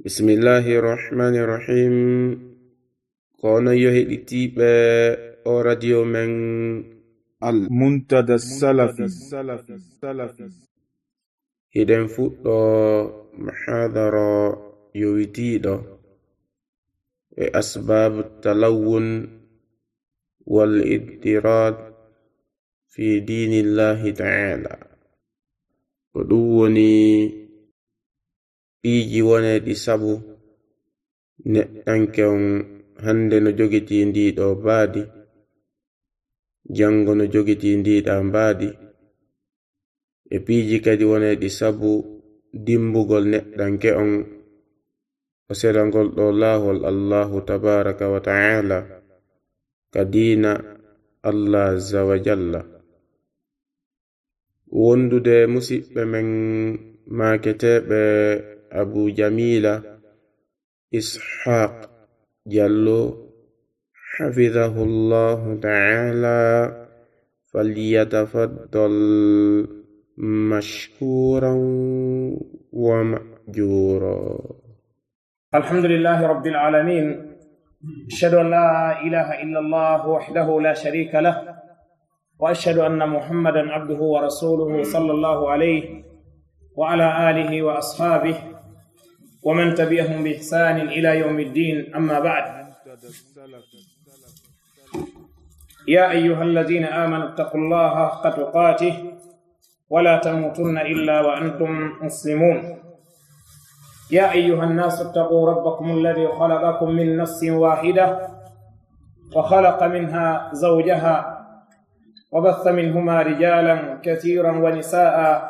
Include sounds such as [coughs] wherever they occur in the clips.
بسم الله الرحمن الرحيم. قانا يهدي تيبا أوراديو من المنتدى السلفي. السلفي السلفي هدن فوتو محاضرة يويتيدا أسباب التلون والاضطراد في دين الله تعالى. ودوني ɗiiji woneɗi sabu neɗɗanke on hande no jogiti ndiɗo baadi jango no jogiti ndiɗa mbaadi. E piiji kadi woneɗi sabu dimbugol neɗɗanke on o serangol ɗo laahol allahu tabaraka wa ta'ala ka diina allah azza wa jalla. Wondude musidɓe men maketeɓe abu jamila ishaq jallo حفظه الله تعالى فليتفضل مشكورا ومأجورا الحمد لله رب العالمين أشهد أن لا إله إلا الله وحده لا شريك له وأشهد أن محمدا عبده ورسوله صلى الله عليه وعلى آله وأصحابه ومن تبعهم بإحسان إلى يوم الدين أما بعد. يا أيها الذين آمنوا اتقوا الله حق تقاته ولا تموتن إلا وأنتم مسلمون. يا أيها الناس اتقوا ربكم الذي خلقكم من نفس واحدة وخلق منها زوجها وبث منهما رجالا كثيرا ونساء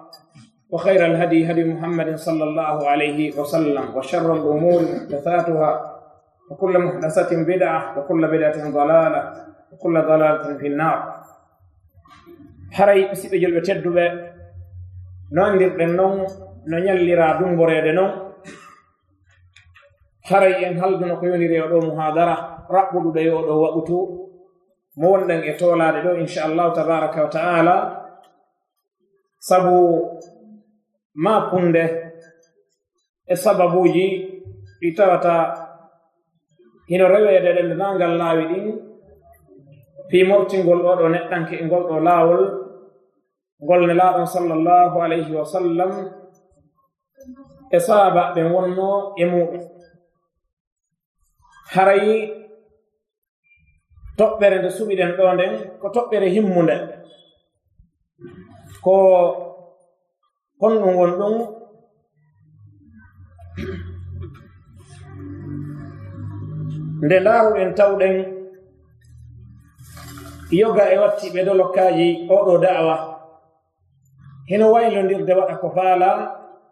وخير الهدي هدي محمد صلى الله عليه وسلم وشر الأمور محدثاتها وكل محدثة بدعة وكل بدعة ضلالة وكل ضلالة في النار. حري سيب جلب تدب نوندر النوم نوين لرا دنبور يدنو حري إن هل دنقيون ريوضو مهادرة رأبود ديوضو وأتو مولن إطولا دلو إن شاء الله تبارك وتعالى. سبو maa kunde e sababuji ɗi tawata hino reweede ɗen naa ngal laawi ɗin piimortingol oo ɗo neɗɗanke e ngol ɗo laawol ngol ne laaɗon sallllahu alayhi wa sallam e saaba ɓe wonno e muɗum harayi toɓɓere nde suɓiɗen ɗo nden ko toɓɓere himmunde ko holno ngonɗon nde laaruɗen tawɗen yoga e wattiɓe ɗo lokkaaji oɗo da'awa. Hino waylondirde waɗa ko faala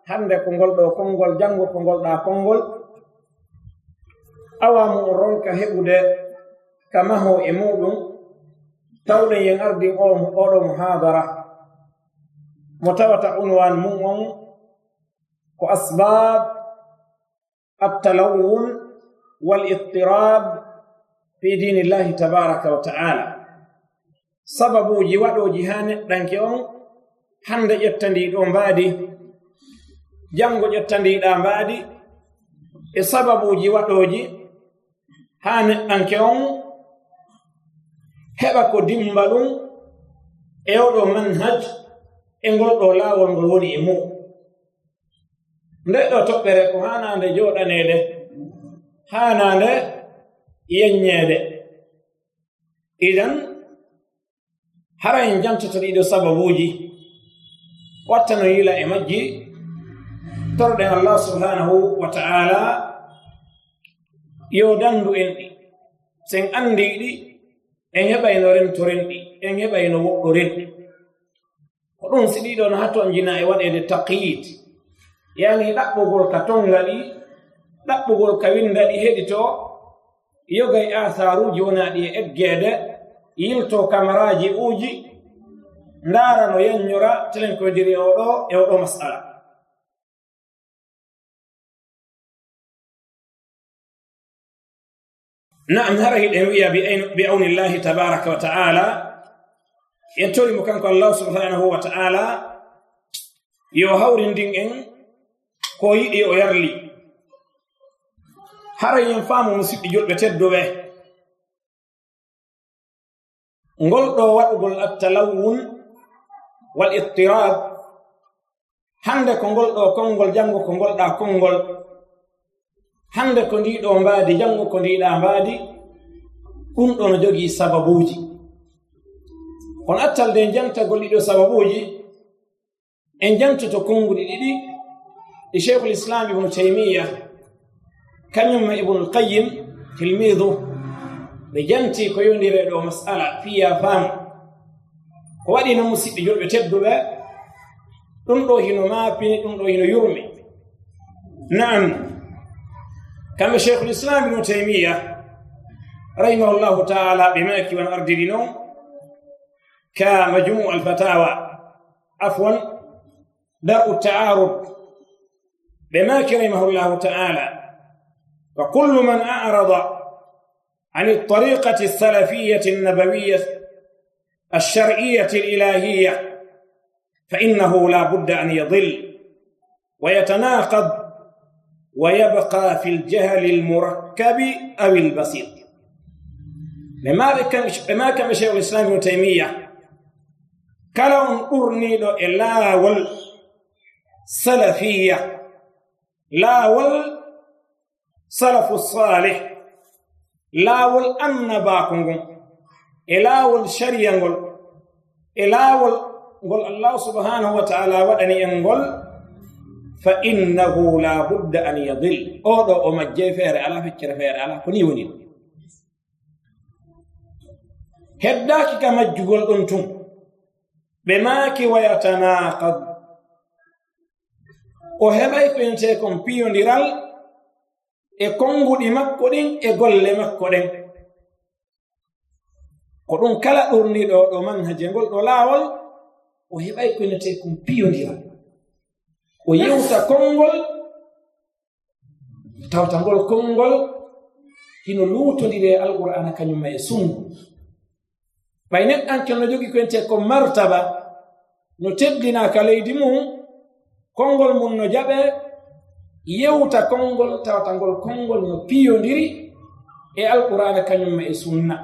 hannde ko ngol ɗo konngol janngo ko ngolɗaa konngol. Awamu o ronka heɓude ka maho e muɗum tawɗen yen ardi oɗo mo haadara. mo tawata unwan mum on ko asbab attalawun wal ittirab fi dinillahi tabaraka wa ta'ala. Sababuji waɗoji ha neɗɗanke on hande ƴettandiɗo mbaadi jango ƴettandiɗa mbaadi e sababuji waɗoji ha neɗɗanke on heɓa ko dimba ɗum e oɗo manhaj e ngol ɗo laawol ngol woni e mum nde ɗo toɓɓere ko haanande jooɗaneede haanande yeññeede idan hara en jantata ɗiɗo sababuuji watta no yila e majji torɗen allah subhanahu wa ta'ala yo dandu en ɗi. Sen anndi ɗi en heɓayno rentoren ɗi en heɓayno woɗɗoren ɗi. ko ɗum si ɗiɗon haton jina e waɗede taqyid. Yani ɗaɓɓugol ka tonga ɗi ɗaɓɓugol ka winda ɗi heɗi to yogay atharuji wonaɗi e eggeede yilto kamaraji uji ndaara no yannyora telen koydiri e oɗo e oɗo masala. Naam نعم e wiya bi awnillahi tabaraka wa ta'ala. en torimo kanko allahu subhanahu wa ta'ala yo hawrindin en ko yiɗi o yarli. Hara yen faamu musidɓe joɗɓe teddoɓe. Ngol ɗo waɗugol attalawun wal ittirab. Hande ko ngol ɗo konngol janngo ko ngolɗa konngol. Hande ko ndiɗo mbaadi janngo ko ndiɗa mbaadi. Ɗum ɗo no jogii sababuuji. Kono attal nde jantagol ɗiɗo sababuji. En jantoto konnguɗi ɗiɗi ɗi cheikhul islam ibnu taymiya kañumma ibnul qayim tilmidu ɓe janti ko yondire ɗo masala fiya fam. Ko waɗi no musidɓe julɓe tedduɓe ɗum ɗo hino maapini ɗum ɗo hino yurmi. Naam. Kamɓe cheikhul islam ibnu taymiya rahimahullahu taala ɓe maki wan ardiri noon alfatawa afwan dar u taarud ɓe maki rahimahullahu taala فكل من أعرض عن الطريقة السلفية النبوية الشرعية الإلهية فإنه لا بد أن يضل ويتناقض ويبقى في الجهل المركب أو البسيط. لما كان شيخ الإسلام ابن تيمية كلام أرني إلا والسلفية لا وال salafu salih laawol annabaako ngon e laawol sharia ngol e laawol ngol allahu subhanahu wa taala waɗani en ngol fa innahu la budda an yadil oɗo o majje feere ala feccere feere ala ko ni woni heddaaki ka majjugol ɗon tun ɓe maaki wayatanaqad. O heɓay penteekon piyondiral e konnguɗi makko ɗin e golle makko ɗen. Ko ɗum kala ɗurniɗo ɗo manhaje ngol ɗo laawol o heɓay penteekon piyondiral. O yewta konngol tawta ngol konngol hino luutondiri e alqur'ana kañumma e sungu. Ɓay neɗɗan kelno jogi koente ko martaba no teddinaka leydi mum konngol mum no jaɓe yewta konngol tawata ngol konngol no piyondiri e alqur'ana kañumma e sunna.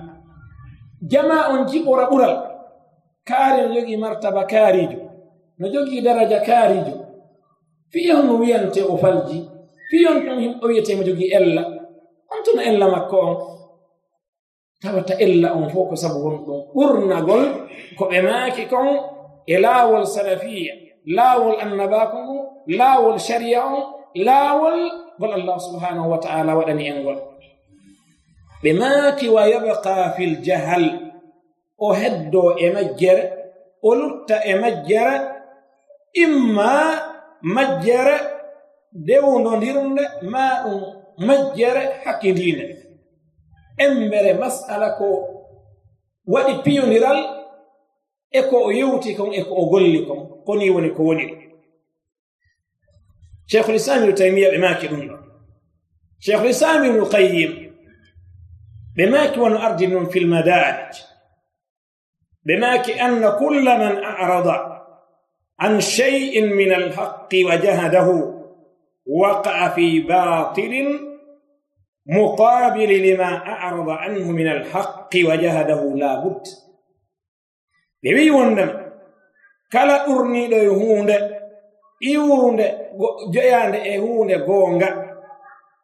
Jama on jiɓora ɓural kaari no jogii martaba kaarijo no jogii daraja kaarijo fiyon no wiyante o falji fiyon ɗum o wiyetemo jogii ella. On tuma ella makko on tawata ella on fof ko sabu won ɗum ɓurnagol ko ɓe maaki kon e laawol salafiya laawol annabako ngu laawol sharia on laawol ngol allah subhanahu wa taala waɗani en ngol. Ɓe maaki wa yabqa fil jahal o heddoo e majjere o lutta e majjere imma majjere dewndondirnde ma ɗum majjere hakkindiinde embere masala ko waɗi piyondiral eko ko o yewti kon eko ko o golli kon koni woni ko woni Sheikh al-Islam ibnu taymiya ɓe maaki ɗum ɗo cheikhul islam ibnu qayyim ɓe maaki wono ardi noon fil madaj ɓe maaki anna kulla man arada an shay'in min al-haqq wa jahadahu waqa'a fi batilin مقابل لما أعرض عنه من الحق وجهده لا بد ɓe wi wondema kala ɓurniiɗo e huunde iwrunde joyaande e huunde goonga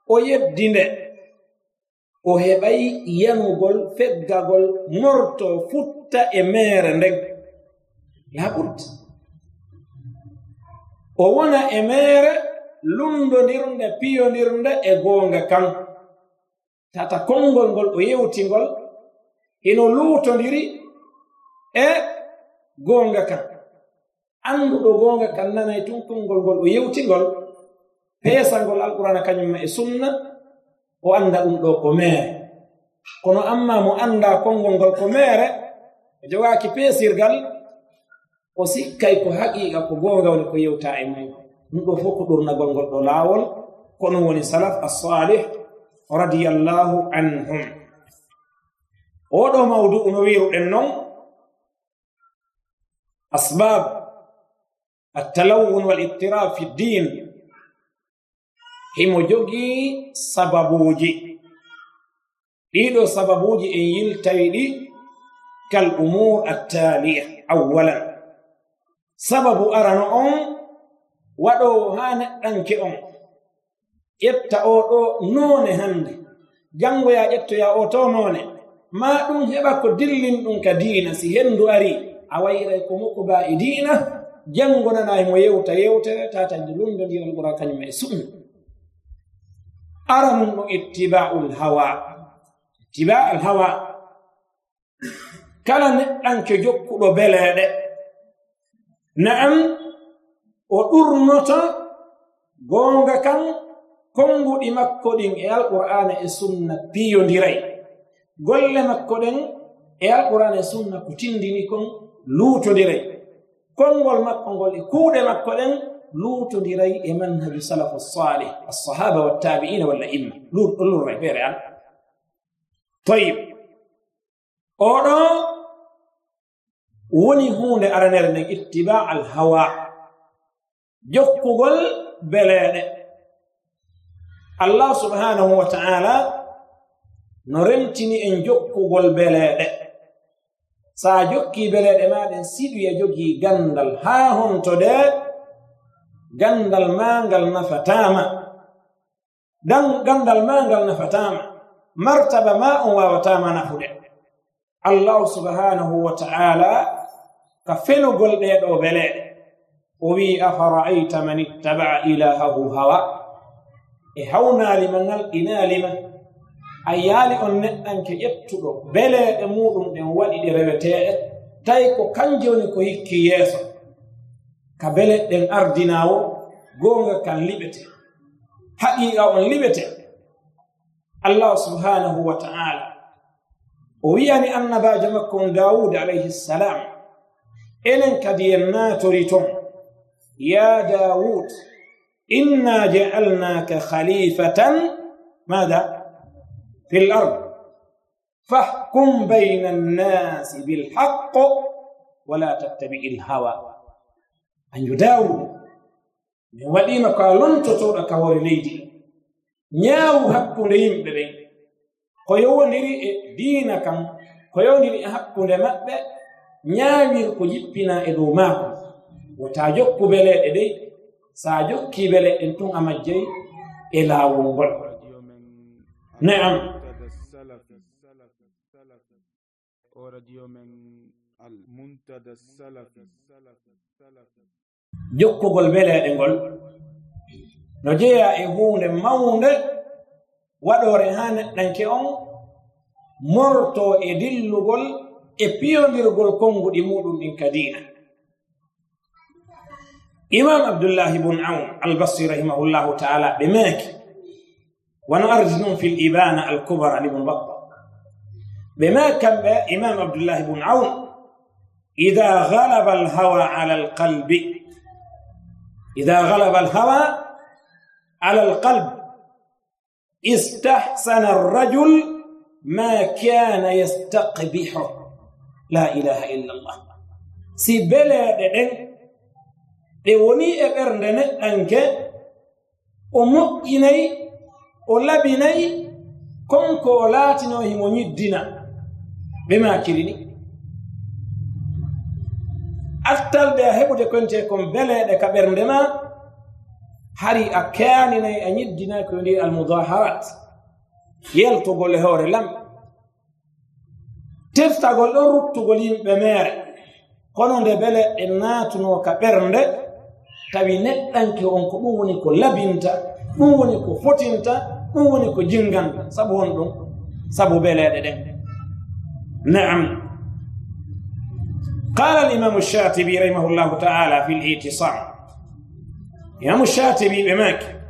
o yeddinde o heɓay yanugol feggagol morto futta e meere nden laaɓurti o wona e meere lundondirnde piyondirnde e goonga kan tata konngol ngol o yewtingol ino luutondiri e goonga kan annduɗo goonga kan nanay tuntumgol ngol o yewtingol peesangol alqurana kañumma e sunna o annda ɗum ɗo ko meere. Kono amma mo annda konngol ngol ko meere e o jogaaki peesirgal o sikkay ko haqiiqa ko goonga woni ko yewta e mum ɗum ɗo fof ko ɗurnagol ngol ɗo laawol. Kono woni salaf assalih radiallahu anhum. Oɗo mawdu'u no wiruɗen noon asbab attalawun wal والاضطراب fi ddin himo jogii sababuuji ɗiɗo sababuuji en yiltawi ɗi kal umur attalia awalan sababu arano on waɗo haa neɗɗanke on ƴetta o ɗo noone hannde janngoya ƴettoya o to noone ma ɗum heɓa ko dillin ɗum ka diina si henndu arii a wayray ko mokko ba e ba'idina janngonanayi mo yewta yewtere tatande lumdon yiran ɓura kañum e sunna ara mum ɗum ittiba'ul hawa. Ittiba'ul hawa. Kala neɗɗanke jokkuɗo beleeɗe. Na'am o ɗurnoto goonga kan konnguɗi makko ɗin e alqur'ana e sunna piyondiray golle makko ɗen e alqur'ana e sunna ko tindini kon luutondiray. Konngol makko ngol e kuuɗe makko ɗen luutondiray e manhaju salafu salih alsahaba wattabi'ina walla imma ɗo lurray feere an. Toyib. Oɗo woni huunde aranere nden ittiba al hawa jokkugol beleeɗe. Allah subhanahu wa ta'ala no remtini en jokkugol beleeɗe. so a jokkii beleeɗe maaɗen siɗuya jogii ganndal haa hontode ganndal maangal nafataama dan ganndal maangal nafataama martaba maa on waawataama nafude. Allahu subhanahu wa ta'ala ka fenugol ɗee ɗoo beleeɗe o wi'i afara'ayta man ittaba'a ilahahu hawa? E hawnaalima ngal inaalima a yaali on neɗɗanke ƴettuɗo beleeɗe muɗum ɗen waɗi ɗe reweteeɗe. Tawi ko kanje woni ko hikki yeeso. Ka bele ɗen ardinaawo goonga kan liɓete. Haqiiqa on liɓete. Allahu subhanahu wa ta'ala o wiyani annabaajo makko on dawud alayhi ssalam enen kadi en naatori ton. Ya daawud inna ja'alnaka khalifatan mada في ard. Fahkum bayna annasi bilhaq wala tattabii lhawa أن يداوم min waɗima ko a lontotoɗo ka hoore leydi. Ñaawu hakkunde yimɓe ɓen ko yowndiri e diina kam ko yowndiri e hakkunde maɓɓe ñaawir ko jippina e dow maako. Wota jokku beleɗe ɗey so a jokki beleɗen tun a majjey e laawol ngol. Naam. o radio men almuntada salafi. Jokkugol weleeɗe ngol. No jeeya e huunde mawnde waɗore haa neɗɗanke on morto e dillugol e piyodirgol konnguɗi muɗum ɗin kadina. Imam abdullahi bun aun albasri rahimahullahu taala ɓe maaki wono ardi noon fi l ibana alkubara libun batta بما كان إمام عبد الله بن عون إذا غلب الهوى على القلب إذا غلب الهوى على القلب استحسن الرجل ما كان يستقبحه لا إله إلا الله. سيبلا ددن دوني أبرندن أنك أمؤيني أولابيني كونكو لاتنو هيموني دينا beme hakkilini aftalɓe a heɓude konte kon beleɗe ka ɓernde ma hari a keaninayi a ñiddinayi ko ndi almudaharat yeltugol e hoore lamɓe teftagol ɗon ruttugol yimɓe meere. Kono nde bele e naatuno ka ɓernde tawi neɗɗanke on ko ɗum woni ko labinta ɗum woni ko fotinta ɗum woni ko jinganta sabu hon ɗum sabu beleɗe ɗen naam قال الإمام الشاطبي رحمه الله تعالى في الاعتصام إمام الشاطبي بماك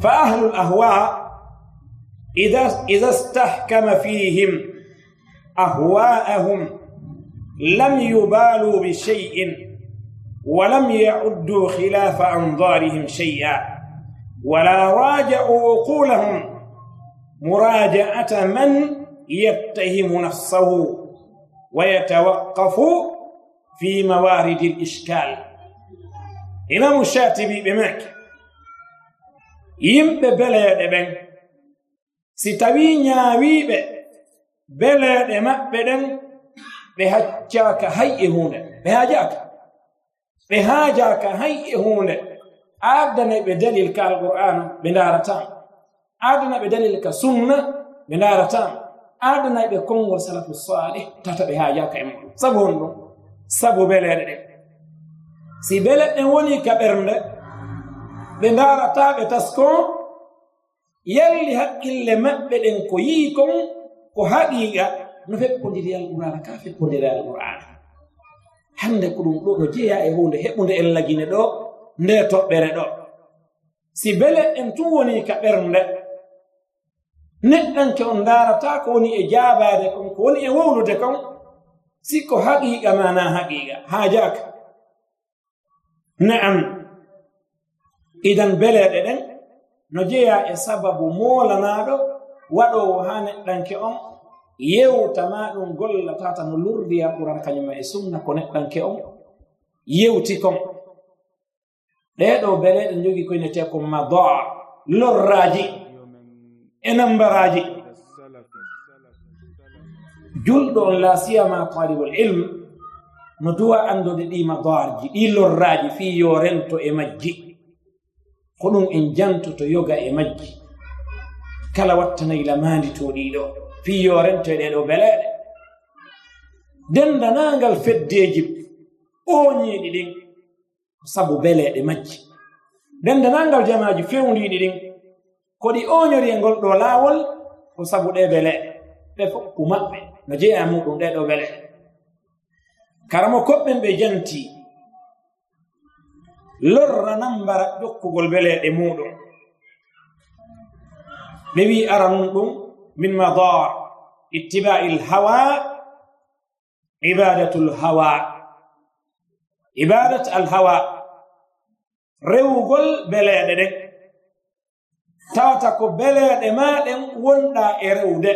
فأهل الأهواء إذا استحكم فيهم أهواءهم لم يبالوا بشيء ولم يعدوا خلاف أنظارهم شيئا ولا راجعوا عقولهم مراجعة من يتهم نفسه ويتوقف في موارد الإشكال. إلى مشاتبي بمعك يمب بلد بن ستوي نياويب بلد مبدن بهجاك هاي هون بهجاك بهجاك هاي هون أدنى بدليل كالقرآن بنارتان. أدنى بدليل كسنة بنارتان. aadanayɓe konngol salafu saale tata ɓe haajaka e muɗum sabu hon ɗum sabu beleɗe ɗen si beleɗe ɗen woni ka ɓernde ɓe ndaarata ɓe taskon yalli haqqille maɓɓe ɗen ko yii kon ko haqiiqa no fekkondiri alqur'ana ka fekkondiri alqur'ana hannde ko ɗum ɗo no jeeya e hunde heɓunde en lagine ɗo nde toɓɓere ɗo. Si bele en tun woni ka ɓernde neɗɗanke on ndaarata ko woni e jaabaade kon ko woni e wowlude kon sikko haqiiqa mana haqiiqa haajaaka na'am. Idan beleeɗe ɗen no jeyaa e sababu moolanaaɗo waɗowo haa neɗɗanke on yewtama ɗum gollatata no lurdi e alquran kañuma e sunna ko neɗɗanke on yewti kon. Ɗeɗo beleɗe jogi koynete ko madaa lorraji e nambaraji julɗo on la siyama talibul ilm no duwa andude ɗi madarji ɗi lorraji fi yo rento e majji. Ko ɗum en jantoto yoga e majji. Kala wattanayi lamandi to ɗiɗo fi yo e ɗeɗo beleɗe dendanangal feddeji oñiɗi ɗin sabu beleɗe majji. Dendanangal jamaji fewndiɗi ɗin ko ɗi oñori e ngol ɗo laawol ko sabu ɗe bele. Ɓe fof ku maɓɓe. No jeeya muɗum ɗeɗo bele. Karamo koɓɓen ɓe janti lorra nambara ƴokkugol beleɗe muɗum. Ɓe wi aran ɗum min madar ittiba'i lhawa ibadatu lhawa ibadat alhawa rewugol beleɗe ɗen tawata ko beleeɗe maɗen wonɗa e rewde.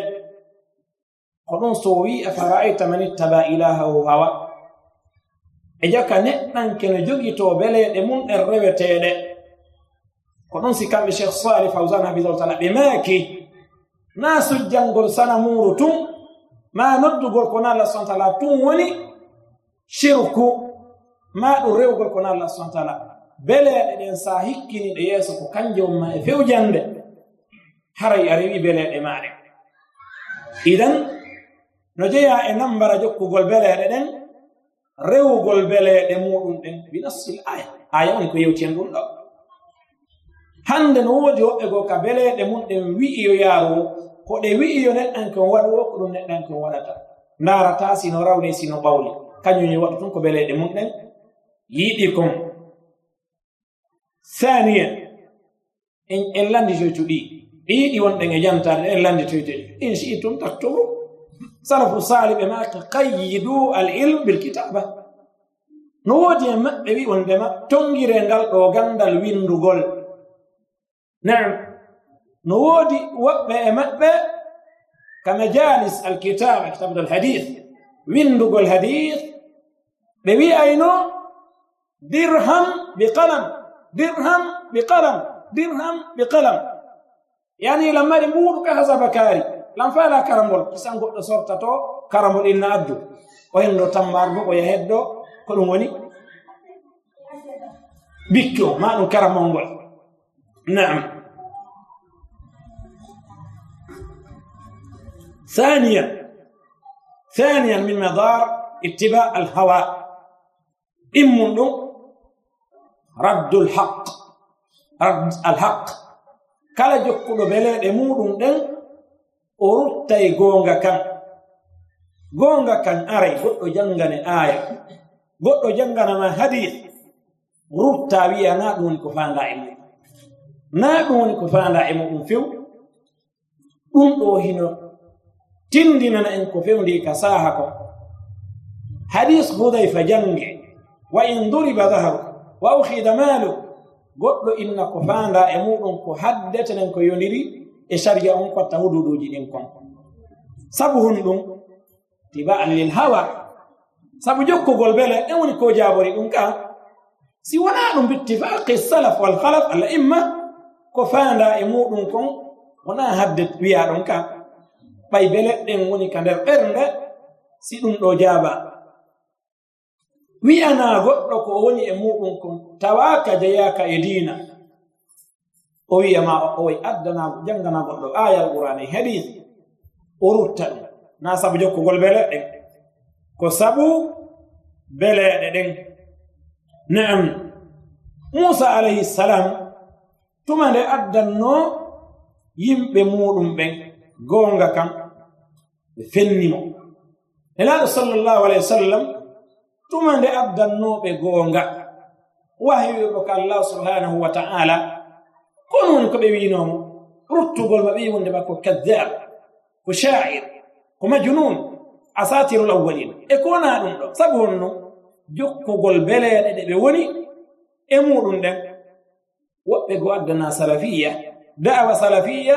Ko ɗum so wi'i afara'ayta man ittaba ilahahu hawa. E jaka neɗɗanke no jogitoo beleeɗe mum ɗen reweteeɗe ko ɗum si kamɓe cheikh sali fawsan hafisau taala ɓe maaki naa sujjangol sana muuru tun ma noddugol ko kono allah subhana taala tun woni shirku ma ɗum rewgol ko kono allah subhana taala. beleeɗe ɗen so a hikkini ɗe yeeso ko kanje on ma e fewjande haray a rewi beleeɗe maaɗe idan no jeya e nambara jokkugol beleeɗe ɗen rewugol beleeɗe muɗum ɗen binassil aya aya woni ko yewtien ɗum ɗo. Hande no woodi woɓɓe goo ka beleeɗe mum ɗen wi'iyo yaaru ko ɗe wi'iyo neɗɗankon waɗuwo ko ɗum neɗɗankon waɗata. Ndaarata sino rawne sino ɓawli. Kañum e waɗu tun ko beleeɗe mum ɗen. Yiɗi kon ثانيا ان ان لن تجدي بي دي وان دغه جانتار ان لن تجدي ان شئتم تكتبوا صرف صالح بما قيدوا العلم بالكتابه نودي ما بي وان دما تونغير انغال دو غاندال ويندوغول نعم نودي وبه مبه كما جالس الكتاب كتاب الحديث ويندوغول الحديث بي اينو درهم بقلم درهم بقلم درهم بقلم yani lamari muuɗu ka hasa bakari lam fala karamol kisan goɗɗo sortato karamol ilna addu o henɗo tammargo o yaheɗɗo ko ɗum woni bikki o ma ɗum karamol ngol naam ثانيا ثانيا من مدار اتباع الهوى إم دون raddul haq rad al haq kala jokkuɗo beleɗe muɗum ɗen o ruttay goonga kan. Goonga kan aray goɗɗo janngane aaya. Goɗɗo jannganama hadis rutta wiya na ɗum woni ko fanda e muɗum. Na ɗum woni ko fanda e muɗum few. Ɗum ɗo hino tindinana en ko fewndi ka saha ko. Hadis hudayfa jange wa in duriba daharu. wa ukhida maalu goɗɗo inna ko faanda e muɗum ko haddetenen ko yoniri e sharia on kotta hududuji ɗin kon. Sabu hon ɗum tiba'an lil hawa sabu jokkugol bele en woni ko jaabori ɗum ka si wona ɗum bittifaqi salaf wal halaf alla imma ko faanda e muɗum kon wona hadde wiya ɗon ka. Ɓay beleɗɗen woni ka nder ɓernde si ɗum ɗo jaaba. wi'ana goɗɗo ko woni e muɗum kon tawaka jeyaka e diina o wiyama o way addana janngana goɗɗo ayal qur'ani heɗi o rutta ɗum. Na sabu jokkugol beleɗe. Ko sabu beleɗe ɗen. Naam. Musa alayhi salam tuma nde addanno yimɓe muɗum ɓen goonga kam ɓe fennimo. Nelaaɗo sallllahu alayhi wa sallam tuma nde addannoɓe goonga wahyoɓe ko allah subhanahu wa ta'ala kono woni ko ɓe winomo ruttugol ma ɓe wonde ɓa ko kadab ko sha'ir ko majnun asatiru l awwalin. E kona ɗum ɗo? Sabu honno jokkugol beleɗe ɗe ɓe woni e muɗum ɗen woɓɓe go addana salafiya. Da'awa salafiya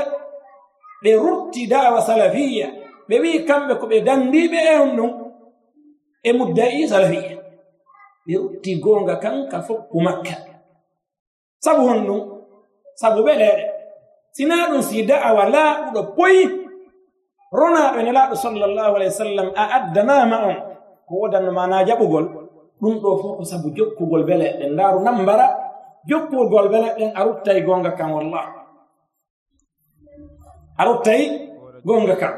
ɓe rutti da'awa salafiya. Ɓe wi kamɓe ko ɓe dandiɓe en ɗum e mudda'i e salafiya yetti goonga kan ka fokku makka. Sabu hon ɗum sabu ɓeleɗe sina ɗum si da'awa laaɓuɗo poyi. Ronaɓe ne laaɗo sallllahu alah wa sallam a addanama on ko wodannoma na jaɓugol. Ɗum ɗo fof ko sabu jokkugol beleɗen ndaaru nambara. Jokkugol beleɗen a ruttay gonga kan wallah a ruttay gonga kan.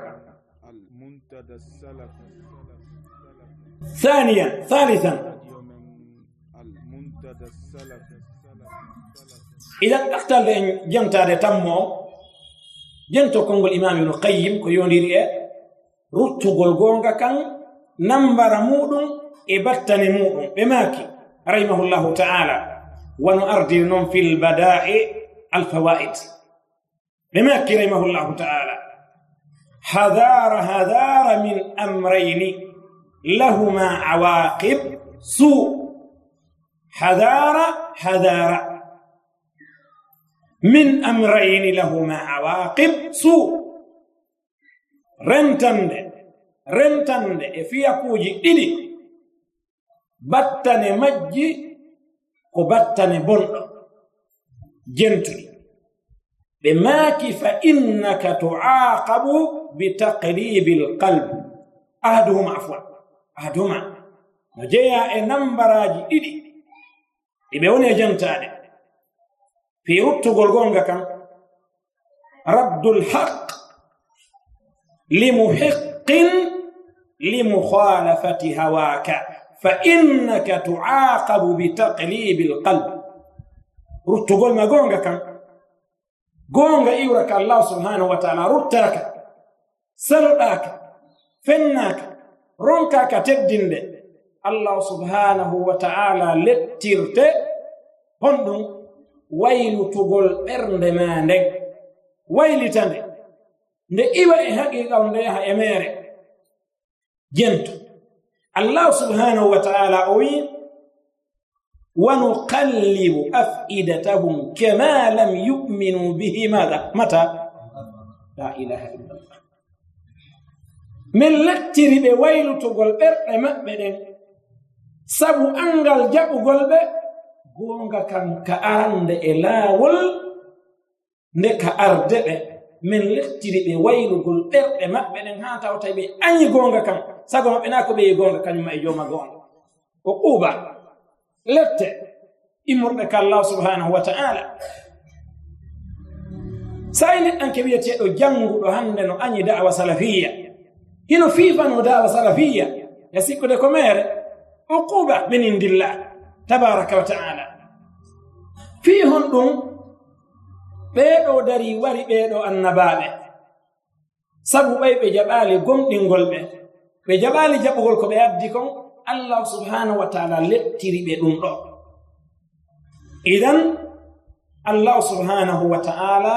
ثانيا ثالثا. إذا أختار لأن جنت على تمو جنت الإمام ابن القيم كيون لي رت غولغونغا كان نمبر مودون إبتن مودون. بماكي رحمه الله تعالى. ونؤرد نم في البداء الفوائد. بماكي رحمه الله تعالى. حذار حذار من أمرين. لهما عواقب سوء. حذار حذار من أمرين لهما عواقب سوء. رنتن رنتن في أقوج إلي. بطن مجي وبطن بن. جنتني. بماك فإنك تعاقب بتقليب القلب. أهدهم عفوا. aduma no jeya e nambaraji didi ɗiɗi ɗiɓe woni e jamtaɗe fi ruttugol gonga kam raddul haq لمحق لمخالفة هواك فإنك تعاقب بتقليب القلب ruttugol ma gonga kan gonga iwraka allah subhanahu wa taala rutaka saluɗaka fennaka ronkaka teddinde الله سبحانه وتعالى lettirte honɗum waylutugol ɓernde ma nden waylita nde nde iwa e haqiqa nde yaha e mere jento allahu subhanahu wa taala o wi wanuqallibu afidatahum kama lam yuminu bihi mada mata la ilaha illallah min lettiri ɓe waylutugol ɓerɗe maɓɓe ɗen sabu angal jaɓugol ɓe goonga kan ka arande e laawol nde ka arde ɓe. Min lettiri ɓe waylugol ɓerɗe maɓɓe ɗen haa tawta ɓe añi goonga kan sago maɓɓe naa ko ɓe yi goonga kañumma e jooma goonga. O ɓuuba lette immorɗe ka allah subhanahu wa ta'ala. Sayi neɗɗanke wiyeteeɗo jannguɗo hannde no añi da'awa salafiya hino fiifano daawa salafiya e sikkude ko mere uquba min indillah tabaraka wa taala fii hon ɗum ɓeeɗo dari wari ɓeeɗo annabaaɓe. Sabu ɓay ɓe jaɓaali gomɗingol ɓe. Ɓe jaɓaali jaɓugol ko ɓe addi kon allah subhanahu wa taala lettiri ɓe ɗum ɗo. Idan allah subhanahu wa taala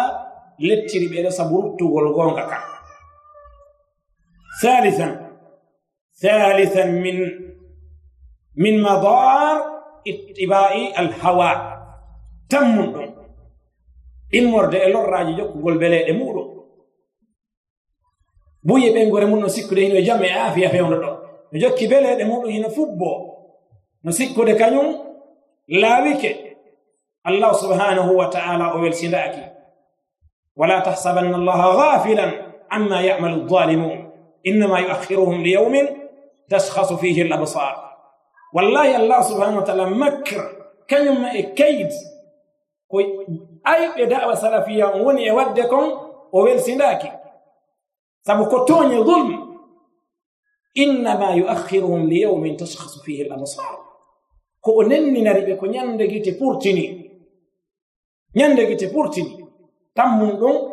lettiri ɓeɗo sabu ruttugol goonga kan ثالثا. ثالثا من من مضار اتباع الهوى. تم. إن مرد إلو الراجي جوك قول بلاء مولو بوية بين قول منو سكو دهين وجمع آفيا في يوم جوك بلاء مولو هنا فبو نسكو دكانيوم لا بك الله سبحانه وتعالى أول سلاك ولا تحسبن الله غافلا عما يعمل الظالمون. إنما يؤخرهم ليوم تشخص فيه الأبصار. والله الله سبحانه وتعالى مكر. كيما إكيد. كيد أي بداء سلفية وني يودكم وويل سنداكي سبكتوني ظلم. إنما يؤخرهم ليوم تشخص فيه الأبصار. كونني نريبكو نياندغي تبورتني نياندغي تبورتني تمون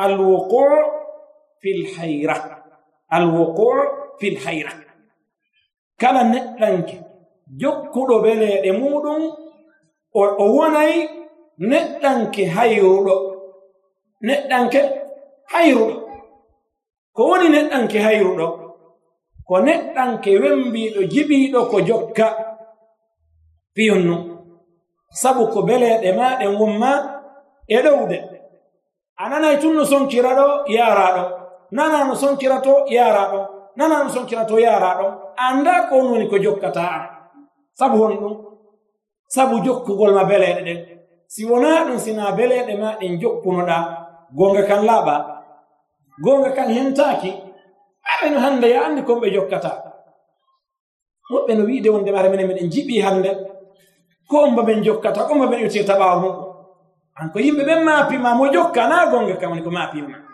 الوقوع في الحيرة. alwuqu fil hayra. Kala neɗɗanke jokkuɗo beleeɗe muɗum o wonay neɗɗanke hayruɗo. Neɗɗanke hayruɗo. Ko woni neɗɗanke hayruɗo? Ko neɗɗanke wembiiɗo jiɓiiɗo ko jokka. Piyun nu sabu ko beleeɗe maaɗen wonma e ɗowde. A nanay tun no sonkira ɗo yaaraaɗo nana no sonkira to yaaraaɗo nana no sonkira to yaraɗo. Anda ko on woni ko jokkata an sabu hon ɗum. Sabu jokkugol ma beleɗe ɗen. Si wona ɗum sina beleɗe ma ɗen jokkunoɗa gonga kan laaɓa gonga kan hentaki areno hannde ya anndi kon ɓe jokkata. Woɓɓe no wiide wonde mare minen miɗen jiɓi hannde ko mba men jokkata ko mba men itirta ɓaawo muɗum. An ko yimɓe ɓen maapima mo jokka na gonga kam woni ko maapima.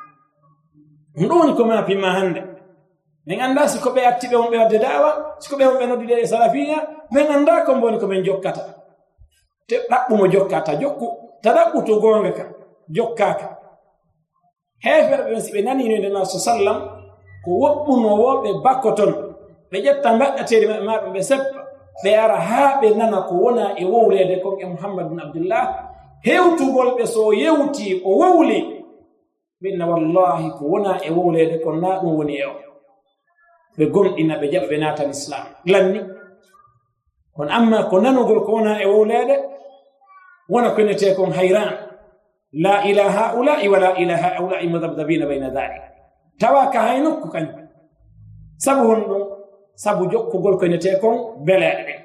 ɗum ɗo woni ko maapi ma hannde. Min annda siko ɓe attiɓe wonɓe wadde daawa siko ɓe wonɓe noddude e salafiya min annda ko mboni ko min jokkata. Te ɗaɓɓumo jokkata jokku ta ɗaɓɓu to goonga ka jokkaka heeferɓe ɓen si ɓe naninoyde na so sallam ko woɓɓunowoɓe bakko ton ɓe ƴetta mbaɗɗateeri maɓɓe maɓɓe ɓe seppa ɓe ara haa ɓe nana ko wona e wowleede kon e mouhammadu bin abdoullah hewtugol ɓe so yewti o wowli minna wallahi ko wona e wowlede ko na ɗum woni e o. Ɓe gomɗina ɓe jaɓa ɓe naatan islam lanni kono amma ko nanugol ko wona e wowlede wona konete kon hayran. La ila haulai wala ila haulai mudabdabina bayna dalik tawa ka hay nokku kañum. Sabu hon ɗum sabu jokkugol konete kon beleɗe ɗen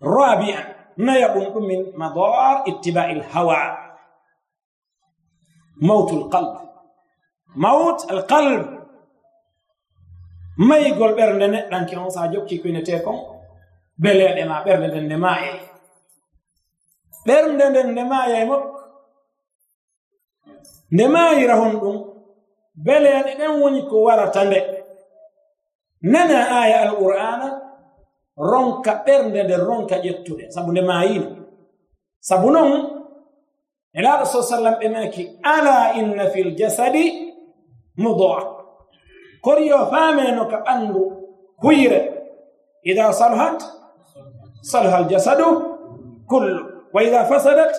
[coughs] rabi'an naya ɗum ɗum min madar ittiba'i l hawa. mawtu qalb. Mawt alqalb maygol ɓernde neɗɗanke on so a jokki kuinete kon beleeɗe ma ɓernde nden nde maaye ɓernde nden nde maaya e makko nde maayira hon ɗum beleeɗe ɗen woni ko warata nde. Nana aya alqur'ana ronka ɓernde nden ronka ƴettude sabu nde maayino sabu noon e laaɗo so sallam ɓe maaki ala inna fi ljasadi mudoa koriyo faameno ka ɓanndu huyre. Ida salhat salha al kullu. Wa ida fasadat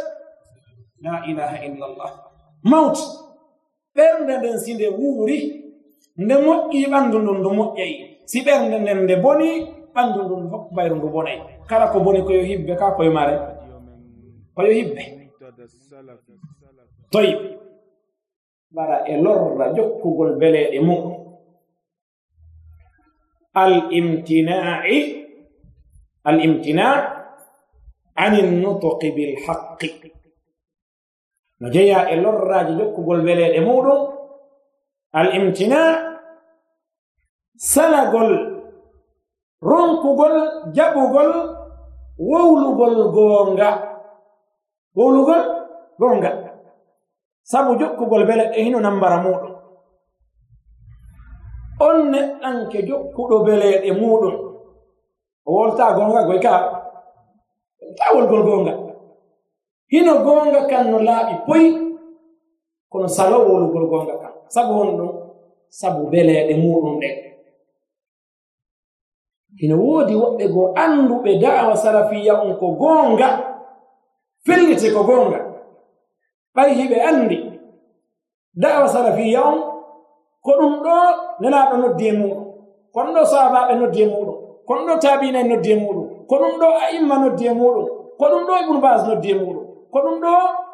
la ilaha illa llah mawt ɓernde nden si nde wuuri nde moƴƴii ɓanndu ndun ndu moƴƴayi si ɓernde nden nde boni ɓanndu ndun fof bayru ndu bonayi kala ko boni koyo hibbe ka koye mare? Koyo hibbe toy bara e lorra jokkugol beleeɗe mum. Al imtinai al imtina an innutuqi bilhaqqi no jeya e lorraji jokkugol weleeɗe muɗum al imtina salagol ronkugol jaɓugol wowlugol goonga. wowlugol gongal sabu jokkugol bele e hino nambara muɗum. On neɗɗanke jokkuɗo beleeɗe muɗum. O wolta gonga goy ka. Wolta wolgol gonga. Hino gonga kan no laaɓi poyi kono salo wolugol gonga kan. Sabu hon ɗum sabu beleeɗe muɗum ɗen hino woodi woɓɓe goo annduɓe da'awa sarafiya on ko goonga fellite ko goonga ɓay hiɓe anndi. Da'wa salafiya on ko ɗum ɗo nelaaɗo noddi e muɗum. Kon ɗo sahabaɓe noddi e muɗum. Kon ɗo taabina e noddi e muɗum. Ko ɗum ɗo a'imma noddi e muɗum. Ko ɗum ɗo ibnu bas noddi e muɗum. Ko ɗum ɗo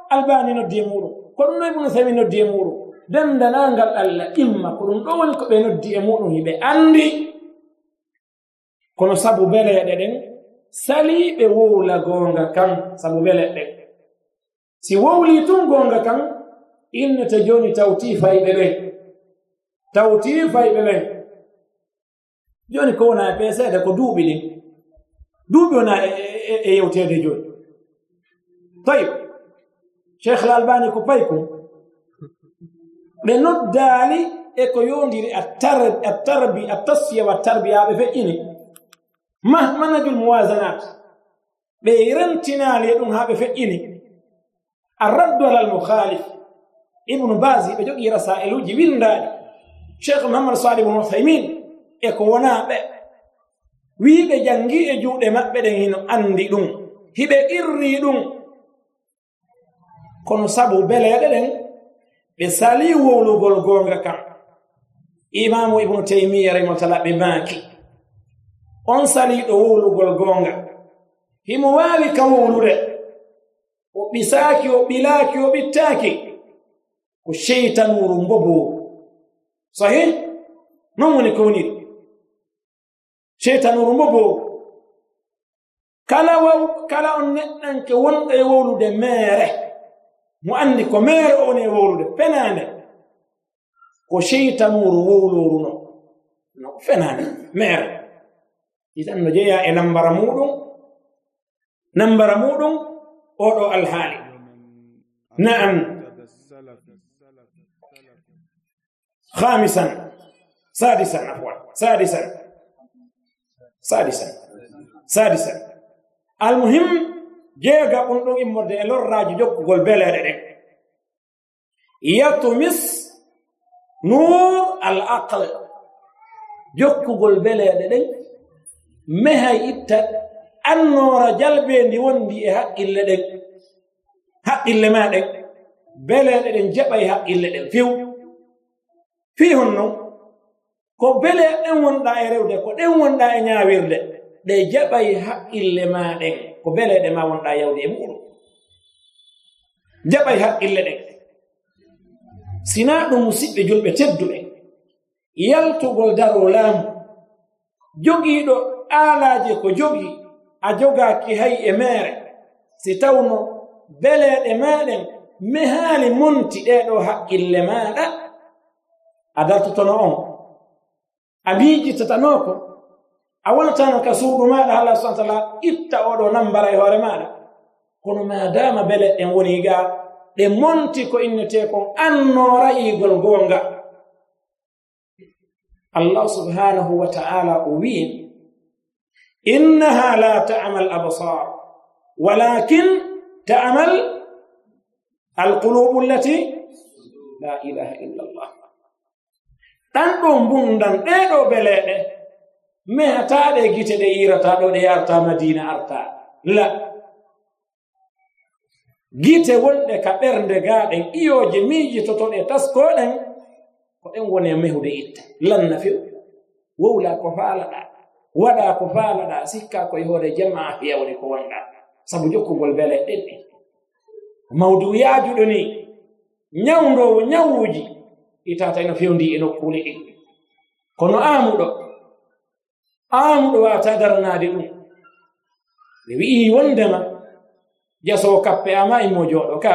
albani noddi e muɗum. Ko ɗum ɗo ibnu sami noddi e muɗum. Dendanangal allah imma ko ɗum ɗo woni ko ɓe noddi e muɗum hiɓe anndi. Kono sabu beleeɗe ɗen saliɓe wowla goonga kan sabu ɓe leɗɗe si wowli tun goonga kan innata jooni tawti fayɓe ɓe. Tawti fayɓe ɓe. Jooni ko wona e ɓeeseede ko duuɓi ɗin duuɓi wona e, e, e, e yewteede jooni. Tayib cheikh l albani ko pay kon. Ɓe noddaali e ko yondiri a tarbi a tasfiya wa tarbiya ɓe feƴƴini. ma manajul mowasanat ɓe rentinali ɗum haa ɓe feƴƴini arraddu alal mukhalif. Ibnu basi ɓe jogii rasailuji windaaɗi cheikh muhammad sali bnu uthaymin e ko wonaa ɓe. Wiiɓe janngii e juuɗe maɓɓe ɗen hino anndi ɗum. Hiɓe irrii ɗum. Kono sabu beleeɗe ɗen ɓe salii wowlugol goonga kam. Imamu ibnu taymiya rahimahullah ɓe maaki. on saliiɗo wowlugol goonga. Himo waawi ka wowlude o ɓisaaki o ɓilaaki o ɓittaaki. Ko cheytan wuro mboboowo sahih non woni kowniri woniri cheytan kala waw kala on neɗɗanke wonɗo e wowlude meere. Mo anndi ko meere on e wowlude fenaande. Ko cheytan wowlooru wowlooruno no fenaande meere. Itan no jeeya e nambara muɗum nambara muɗum oɗo alhaali naam khamisan sadisan afwan sadisan sadisan sadisan almuhim jeega ɗum immorde e lorraaji jokkugol beleeɗe ɗen yatumis nur al aql jokkugol beleeɗe ɗen mehay itta annoora jalbeendi wondi e haqqille ɗen. Haqqille maa ɗen. Beleeɗe ɗen jaɓa e haqqille ɗen. Few fii hon noon ko belee ɗen wonɗaa e rewde ko ɗen wonɗaa e ñaawirde ɗe jaɓa e haqqille maaɗen ko beleeɗe maa wonɗaa yawde e muɗum. Jaɓa e haqqille ɗen. Sinaa ɗum musidɓe julɓe tedduɓe. Yaltugol daroo laamu. Jogiiɗo aalaje ko jogi a jogaaki hay e meere. Si tawno beleeɗe meeɗen mehaali monti ɗeeɗo haqqille maaɗa a dartotono on. A miijitatanooko a wonatano ka suuɗu maaɗa allah subana taala itta oɗo nambara e hoore maaɗa. Kono madama beleɗɗen woni ga ɗe monti ko inneteekon annora iigol goonga. Allah subhanahu wa ta'ala o wi'en إنها لا تعمى الأبصار ولكن تعمل القلوب التي لا إله إلا الله ɗanɗo mbundan ɗeɗo beleɗe mehataɗe gite ɗe irataɗo ɗe yarta madina arta la gite wonɗe ka ɓernde gaɗen iyoje miijitotoɗe taskoɗen ko ɗen woni mehude itta lanna few wowla ko faalaɗa waɗa ko faalaɗa sikka koye hoore jama woni ko wonɗa sabu jokkugol bele ɗeɗɗi mawdu yaajuɗo ni ñawdowo ñawuji itata eno fewndi e nokkule ɗi kono amuɗo amuɗo wata darnade ɗum ɓe wi'i wondema jaso kappe ama imo joɗo ka.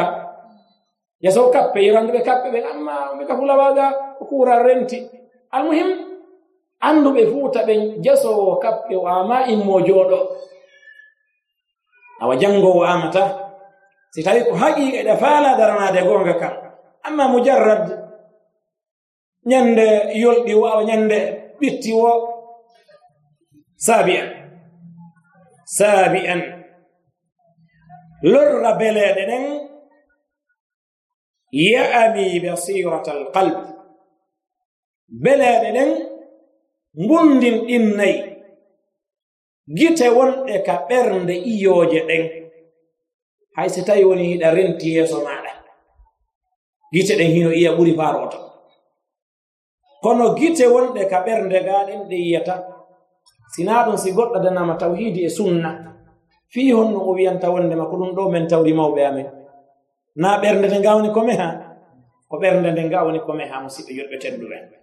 Jaso kappe yiranduɓe kappe ɓen amma ɓe ka fulawaga ko kural renti. Almuhim annduɓe fuuta ɓen jesowo kaɓɓe o ama immo jooɗo. Awa janngowo amata si tawi ko haqi eɗa faala daranaade goonga kam. Amma mujarrad ñannde yolɗi wo awa ñannde ɓitti wo saabi an saabi an lorra beleeɗe ɗen ya'ami basirata alqalb beleeɗe ɗen ngundin ɗin nayi gite wonɗe ka ɓernde iyooje ɗen. Hay so tawi woni hiɗa renti yeeso maaɗa. Gite ɗen hino iya ɓuri faarooto kono gite wonɗe ka ɓernde gaaɗen ɗe yiyata sina ɗum si goɗɗo danama tawhidi e sunna. Fii honno o wiyanta wondema ko ɗum ɗo men tawri mawɓe amen. Na ɓernde nde ngawni kome ha ko ɓernde nde ngawni kome ha musidɓe yoɗɓe tedduɓen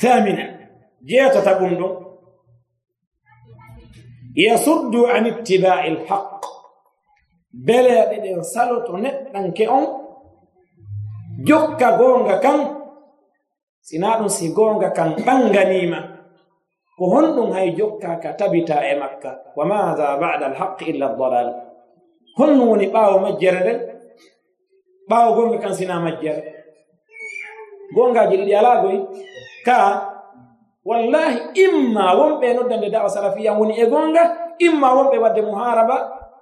ثامنا جيت تقوم يصد عن اتباع الحق بلا بدن سلط نتن كأن جوكا غونغا كان سنادن سي غونغا كان بانغانيما وهندن هاي جوكا كتبتا اي مكة وماذا بعد الحق إلا الضلال هنوني باو مجرد باو غونغا كان سنا مجرد غونغا جلدي ألاغوي ka wallahi imma wonɓe noddande dawa salafiya woni e goonga imma wonɓe wadde muharaba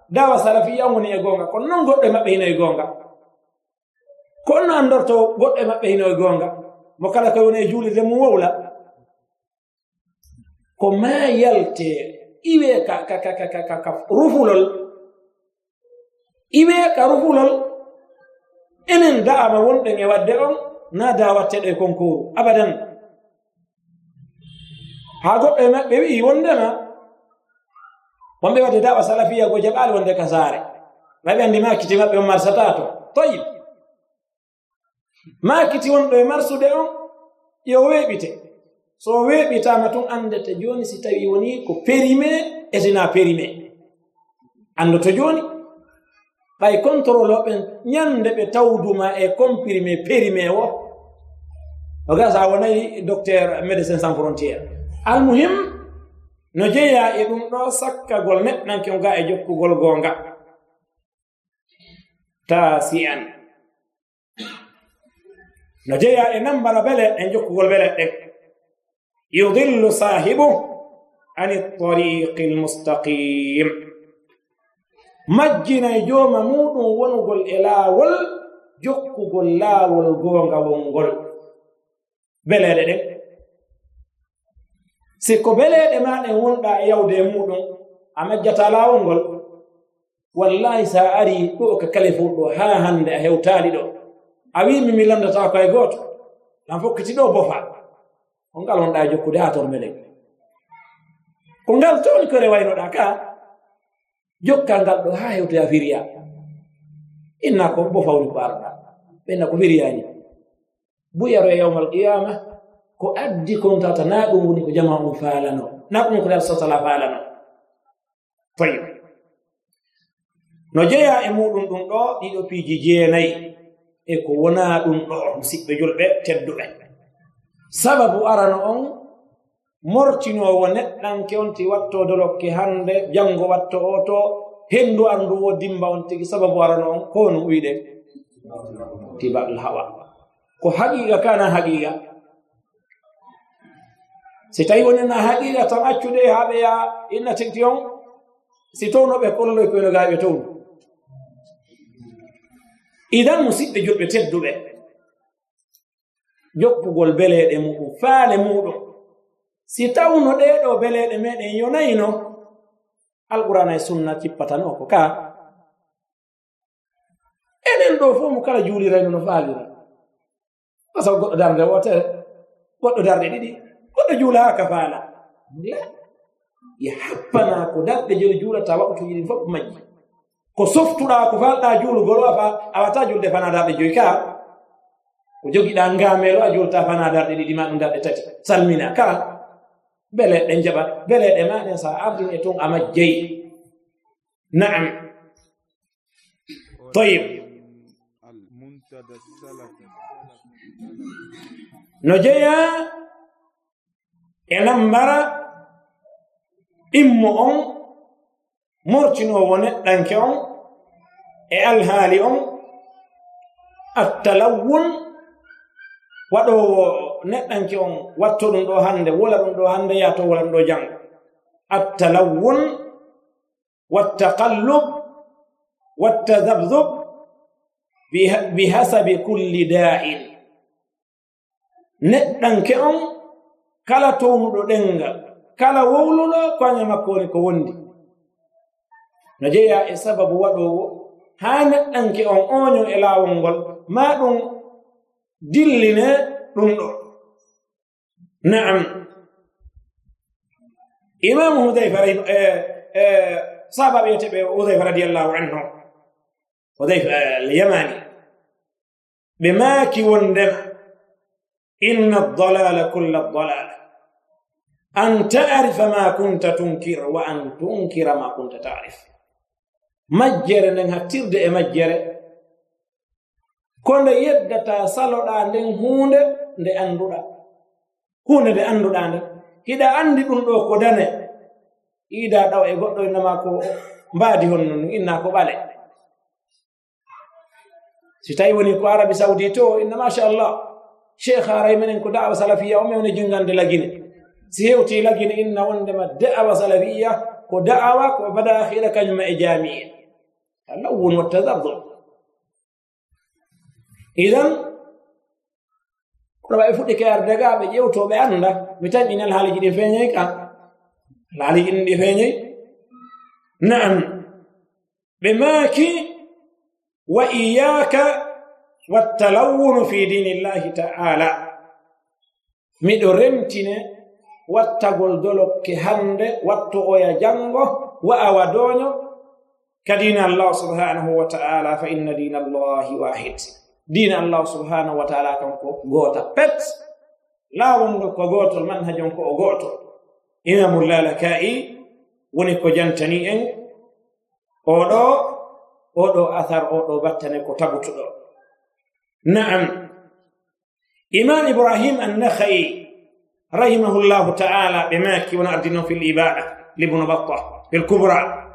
dawa salafiya woni e goonga kono noon goɗɗo maɓɓe hino e goonga ko onno anndorto goɗɗo maɓɓe hino e goonga mo kala ko woni e juulirde mum wowla. Ko ma yalte iwe ka ka ka ka ka ka rufulol. Iwe ka rufulol. Enen da'ama wonɗen e wadde on na dawatteɗo e concours abadan haa goɗɗo e maɓɓe wi'i wondema wonɓe wadde dawa salafiya go jaɓaali wonde ka saare maɓe anndi makiti maɓɓe on marsata to toyib makiti wonɗo e marsude on yo weeɓite so weeɓitama tun andete joni si tawi woni ko perime e sina etina ando to joni. Ɓay contrôle oɓen ñande ɓe tawduma e comprimé périmé wo o gasa wonayi docteur médecin sans frontiére almuhim no jeya e ɗum ɗo sakkagol neɗɗanke o ga e jokkugol goonga. Ta si an no jeya e nambara bele ɗen jokkugol bele ɗen yudillu sahibu ani tariqi lmustaqim majjina e jooma muɗum wonugol e laawol jokkugol laawol goonga wongol. Beleɗe ɗen sikko be leyɗe ma wonɗa e yawde e muɗum a majjata laawol ngol. Wallahi sa ari ɗo ka kale fof ɗo haa hannde a hewtaali ɗo. A wimi mi landata ko e gooto. An fokkiti ɗo bofa. Ko ngal wonɗa e jokkude haa toon melen ko ngal toon kore waynoɗa ka jokka ngal ɗo haa hewtoya firiya. Inna ko bofawni ko arɗa ɓenna ko firiyani buyaro e yawmal qiyama ko addi kontata na ɗum woni ko jama um faalano. Na ɗum ko lal sasala faalano. Toyi no jeeya e muɗum ɗum ɗo ɗiɗo piiji jeenayi. E ko wona ɗum ɗo musidɓe julɓe tedduɓe. Sababu arano on mortinowo neɗɗanke on ti watto dolokke hannde janngo watto o to henndu anndu wo dimba on tigi. Sababu arano on ko no uyɗe tibal hawa. Ko haqiqa kana haqiqa si tawi wonena haqiqa tan accude haa ɓe ɓeya inna tigti on si towno ɓe koyno gaaɓe towno idan musidɓe joɓɓe tedduɓe jokkugol beleeɗe muɗum faale muɗum. Si tawno ɗeɗo beleeɗe meɗen yonayno alqurana e sunna cippatan o ko ka. Enen ɗo fof mo kala juulirayno no faalira pasaw goɗɗo darde wotere goɗɗo darɗe ɗiɗi. goɗɗo juulaka faala. La e happana ko darɗe joni juulata waktu yiɗin fof majji. Ko softuɗa ko falɗa juulugol a fa a wata julde fana darɗe joyi ka? Ko jogiɗa ngamelo a julta fana darɗe ɗiɗi ma ɗum darɗe tati. Salmina ka? Beleɗe jaɓa beleɗe maɗen sa ardin e tun a majjeyi naam. طيب نجيا e mbara immo on mortinowo neɗɗanke on e alhaali on attalawwun waɗowo neɗɗanke on watto ɗum ɗo hannde wola ɗum ɗo hannde yaato wola ɗum ɗo janngo. Attalawwun wattaqallub wattadabdub bihasabi kulli da'in neɗɗanke on kala townuɗo ɗengal. Kala wowluɗo ko makko woni ko wondi. No jeeya e sababu waɗowo haa neɗɗanke on ooño e laawol ngol ma ɗum dilline ɗum ɗo. Naam. Imamu hudayfa e, e, sahaba ɓeyeteɓe hudayfa radiallahu anhu hudayfa al yamani ɓe maaki wondema. إن الضلال كل الضلال أن تعرف ما كنت تنكر وأن تنكر ما كنت تعرف مجر نها ترد مجر كون يد تاسلو nde هوند دي أندودا هوند nde. أندودا هيدا أندي دون دو كودان إيدا دو إغوط دو إنما كو مبادي هنن إنا كو بالي ستاي وني كو عربي سعودي تو إنما شاء الله cheikh aray menen ko da'awa salafiya o mewne jingande lagine. Si hewti lagine inna wondema da'awa salafiya ko da'awa ko bada akhira kañuma e jamia alawun wa tadardu idan kono wawi fuɗɗi ke ardegaɓe ƴewtoɓe anda mi tañƴini alhaaliji ɗi feeñoy ka alhaaliji ɗin ɗi feeñoy naam. Ɓe maaki wa iyaka wattalawunu fi dinillahi ta'ala miɗo remtine wattagol dolokke hande watto oya janngo wa'awa doño ka dina allah subhanahu wa ta'ala fa inna dina allahi wahid dina allah subhanahu wa ta'ala kanko goota pet laawol ngol ko gootol manhajon ko o gooto imamu lalaka'i woni ko jantani en oɗo oɗo athar oɗo battane ko tagutuɗo نعم. إمام إبراهيم النخعي رحمه الله تعالى بماكي ونأردنه في الإباعة لابن بطة الكبرى.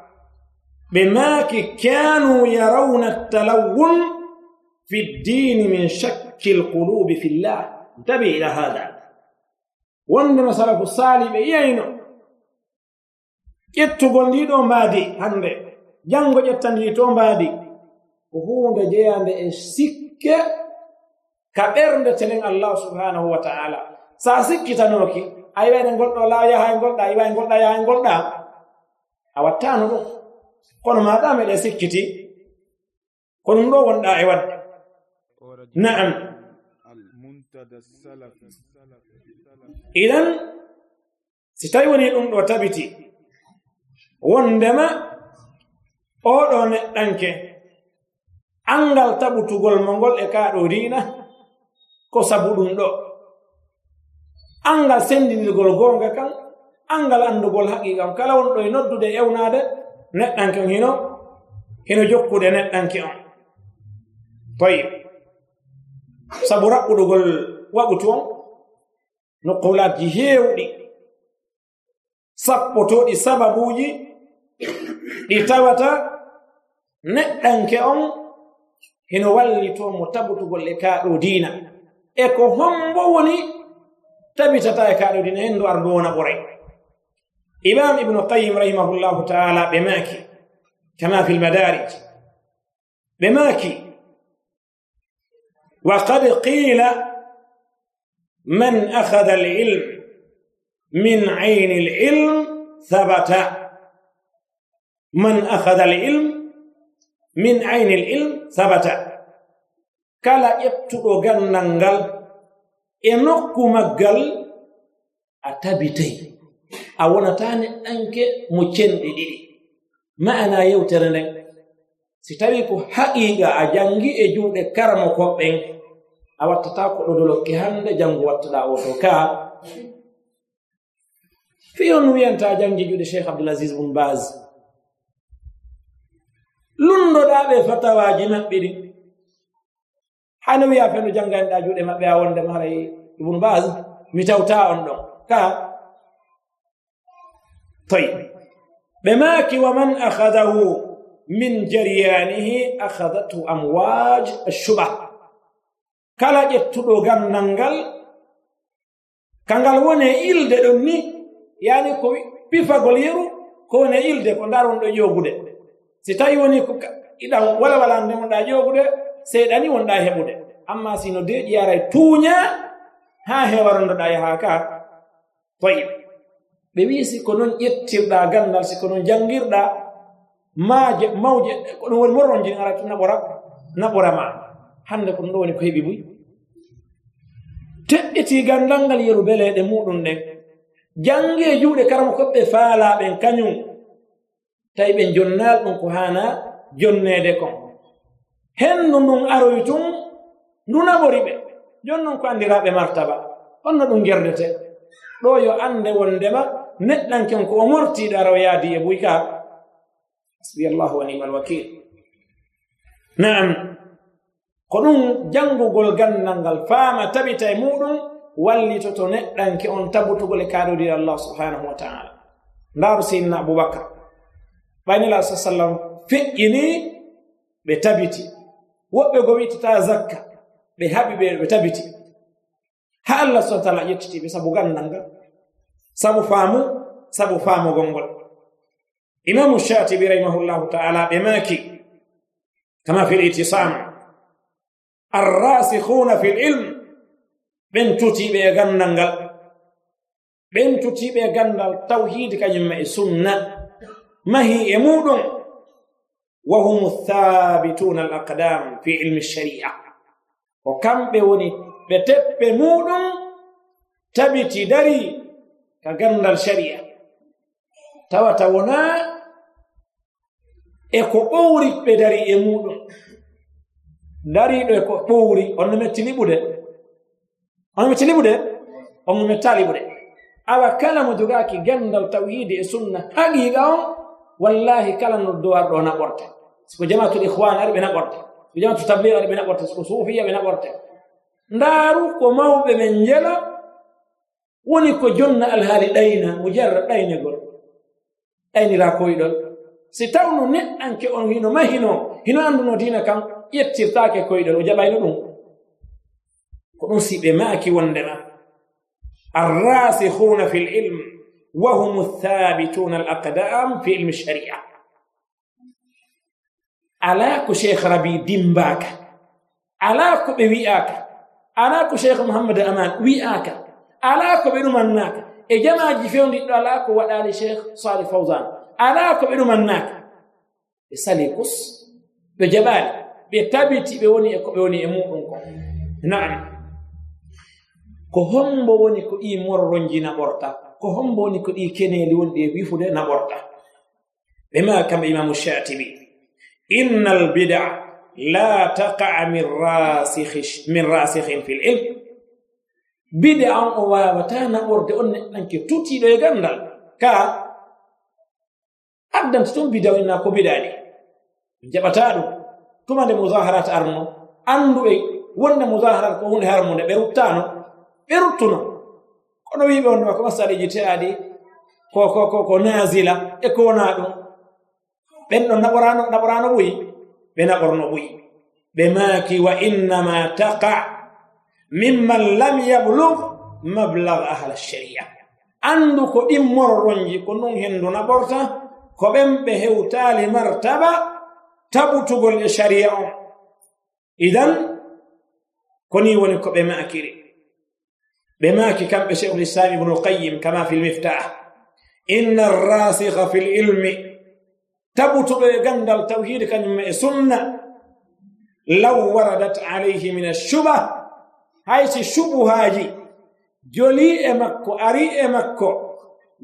بماكي كانوا يرون التلون في الدين من شك القلوب في الله. انتبه إلى هذا. وانما سلف الصالب يينو يتو mbaadi مادي هنبي ƴettandi to mbaadi وهو huunde jeyande e sikke ka ɓernde telen allah subhanahu wa ta'ala. Sa sikkitanoki a yiwayde golɗo la yaha e golɗa yiwa e golɗa yaha e golɗa a wattano ɗum. Kono maɗa meɗe sikkiti ko ɗum ɗo wonɗa e wadde. Na'am. Idan si tawi woni ɗum ɗo tabiti wondema oɗo neɗɗanke. angal taɓutugol mo ngol e kaaɗo riina ko sabu ɗum ɗo. Angal sendinirgol goonga kan angal anndugol haqiqam kala wonɗo e noddude ewnaade neɗɗanke on hino hino jokkude neɗɗanke on. Toyi sabu raɓɓuɗugol waɓutu on nokkulaaji heewɗi sappotooɗi sababuuji ɗi tawata neɗɗanke on heno wallito mo tabutugol e kaaɗo diina e ko hombo woni tabitata e kaaɗo diina henndu ardu wona ɓoray imam ibnu qayim rahimahullahu taala ɓe maaki kama fi lmadarij ɓe maaki وقد قيل من أخذ العلم من عين العلم ثبت من أخذ العلم min aynil ilm sabata kala ƴettuɗo gandal ngal e nokku maggal a tabitay a wonatane ɗanke mo cenɗi ɗiɗi. Ma'ana yewtere nden si tawi ko haqiqa a janngi e juuɗe karamo koɓɓen a wattata ko ɗo hannde janngo wattaɗa oto ka. Fi on wiyanta janngi juuɗe cheikh abdoulasis bun base lundoɗa ɓe fatawaji maɓɓe ɗin hano wiya feno janganiɗa juuɗe maɓɓe a wondema haray ibnu bas mi tawta on ɗon. Ka toy ɓe maaki wa man ahadahu min jariyanihi ahadathu amwaj ashuba kala ƴettuɗo gandal ngal kangal woni ilde ɗon ni yani ko pifagol yeru ko woni ilde ko ndaron ɗo ƴogude si tawi woni ko iɗan wala walande wonɗa ƴogude seyɗani wonɗa heɓude. Amma sino deeƴi yaray e tuuña ha hewarandoɗa e yaha ka. Toyi ɓe wi si ko noon ƴettirɗa gandal si ko noon janngirɗa maaje mawje ko ɗum woni morron jini ara naɓora naɓora ma. Hannde ko ɗum ɗo woni ko heɓi buy. Teɗɗiti gandal ngal yeru beleɗe muɗum ɗen jange e juuɗe karama koɓɓe faalaɓen kañum. tawi ɓe jonnaali ɗum ko haana jonneede kon. Henndu ndun aroy tun ndu naɓori ɓe jon noon ko anndiraaɓe martaba honno ɗum gerdete ɗo yo annde wondema neɗɗanken ko o mortiiɗo araw yaadi e buy ka hasbi allahu wa nima alwakil naam ko ɗum janngugol ganndal ngal faama tabita e muɗum wallitoto neɗɗanke on tabutugol e kaaɗodiri allah subhanahu wa taala ndaaru seydna aboubacar ɓaynila sa sallam feƴƴini ɓe tabiti. Woɓɓe go wittata zakka ɓe haɓi ɓe ɓe tabiti. Ha allah subhana taala ƴettitiɓe sabu gandal ngal sabu faamu sabu faamugol ngol. Imamu shatibi rahimahullahu taala ɓe maaki kama fi litisam arrasikhuna fi lilm ɓen tutiɓe e gandal ngal. Ɓen tutiɓe e gandal tawhidi kañumma e sunna. mahi e muɗum. Wa hum thabituna al aqdam fi ilmi sharia. Ko kamɓe woni ɓe teɓɓe muɗum tabiti dari ka gandal sharia. Tawata wona e ko ɓowri ɓe dari e muɗum. Dariɗo e ko ɓowri onno mettiliɓude onno mettiliɓude onno mettaliɓude awa kala mo jogaki gandal tawhidi e sunna haqiqa on wallahi kala no dowar ɗo naɓorte siko jamatul ihwan ari ɓe naɓorte siko jamatu tablir ari ɓe naɓorte siko sufiya ɓe naɓorte ndaaru ko mawɓe men njela woni ko jonna alhaali ɗayna mo jarra ɗaynegol ɗaynira koyɗol. Si tawno neɗɗanke on hino mahino hino annduno diina kam ƴettirtaake koyɗol o jaɓayno ɗum. Ko ɗum siɓe maaki wondema. Arrasihuna fi l ilm. وهم الثابتون الأقدام في علم الشريعة. ألاكو شيخ ربي دمباك ألاك بوياك ألاكو شيخ محمد أمان وياك ألاك بنمناك إجمع جفيون دي ألاكو وآل شيخ صالح فوزان. ألاك بنمناك بسليكس بجبال بتابتي بوني بوني أمو نعم. كهم بوني woni إيمور i morronjina ko homboni ko ɗi keneeli wonɗi e wifude naɓorɗa bema kam imamu shatibi inna albida la taqa min rasikhin fi l ilm. Bida on o wawata naɓorde on neɗɗanke tutiɗo e gandal. Ka addanta toon bidawina ko biɗani jaɓata ɗum. Tuma nde muzaharat arno annduɓe wonde muzaharat ko hunde harmude ɓe ruttano ɓe ruttuno. kono wiɓe on ɗo ko masalaji te'aɗi ko ko ko ko nasila e ko wona ɗum. Ɓen ɗon naɓorano naɓorano ɓuyi ɓe naɓorno ɓuyi. Ɓe maaki wa innama taqa mimman lam yablug mablag ahla sharia. Andu ko ɗin morronji ko ɗum hendu naɓorta ko ɓen ɓe hewtali martaba taɓutugol e sharia on. Idan koni woni ko ɓe makiri ɓe maaki kamɓe cheikhul islam ibnu qayim kama fi lmiftah inna arrasiha fi lilmi taɓutuɓe e gandal tawhide kañum e sunna law waradat alayhi min ashuba haysi shubuhaji joli e makko ari e makko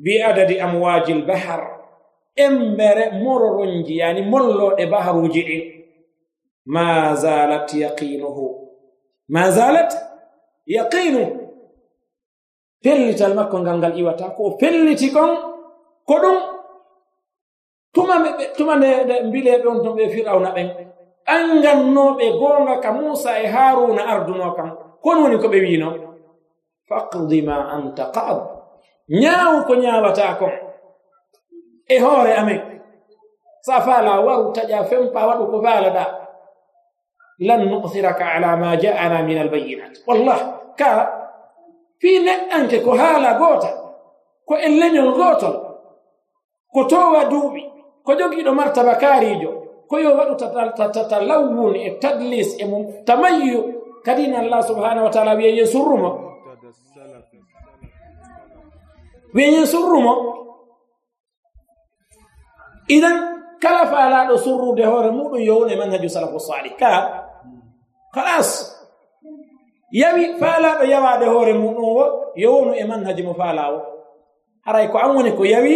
bi adadi amwaji lbahar embere mororonji yani molloɗe baharuji ɗin ma zalat yaqinuhu ma zalat yaqinu fellital makko ngal ngal iwata ko o felliti kon ko ɗum tuma tuma nde nde mbileɓe on ton ɓe firawna ɓen. Angannoɓe goonga ka muusa e haruna arduno kam kon woni ko ɓe wino faqdi ma anta qad ñaawu ko ñaawata kon e hoore amen. Sa faala waru taƴa fempa waɗu ko faalaɗa lan nu'thiraka ala ma ja'ana min albayinat wallah ka fii neɗɗanke ko haala goota ko en leñol gootol ko towa duuɓi ko jogiiɗo martaba kaariijo ko yo waɗu tatalawwun e tadlis e mum tamayyu kadin allah subhanahu wa taala wiye yen surrumo wiye yen surrumo idan kala faalaɗo surrude hoore muɗum yowne manhaju salafu salih ka kalas yawi faalaɗo yawaade hoore muɗum o yo wonu e manhaji mo faala o haray ko an woni ko yawi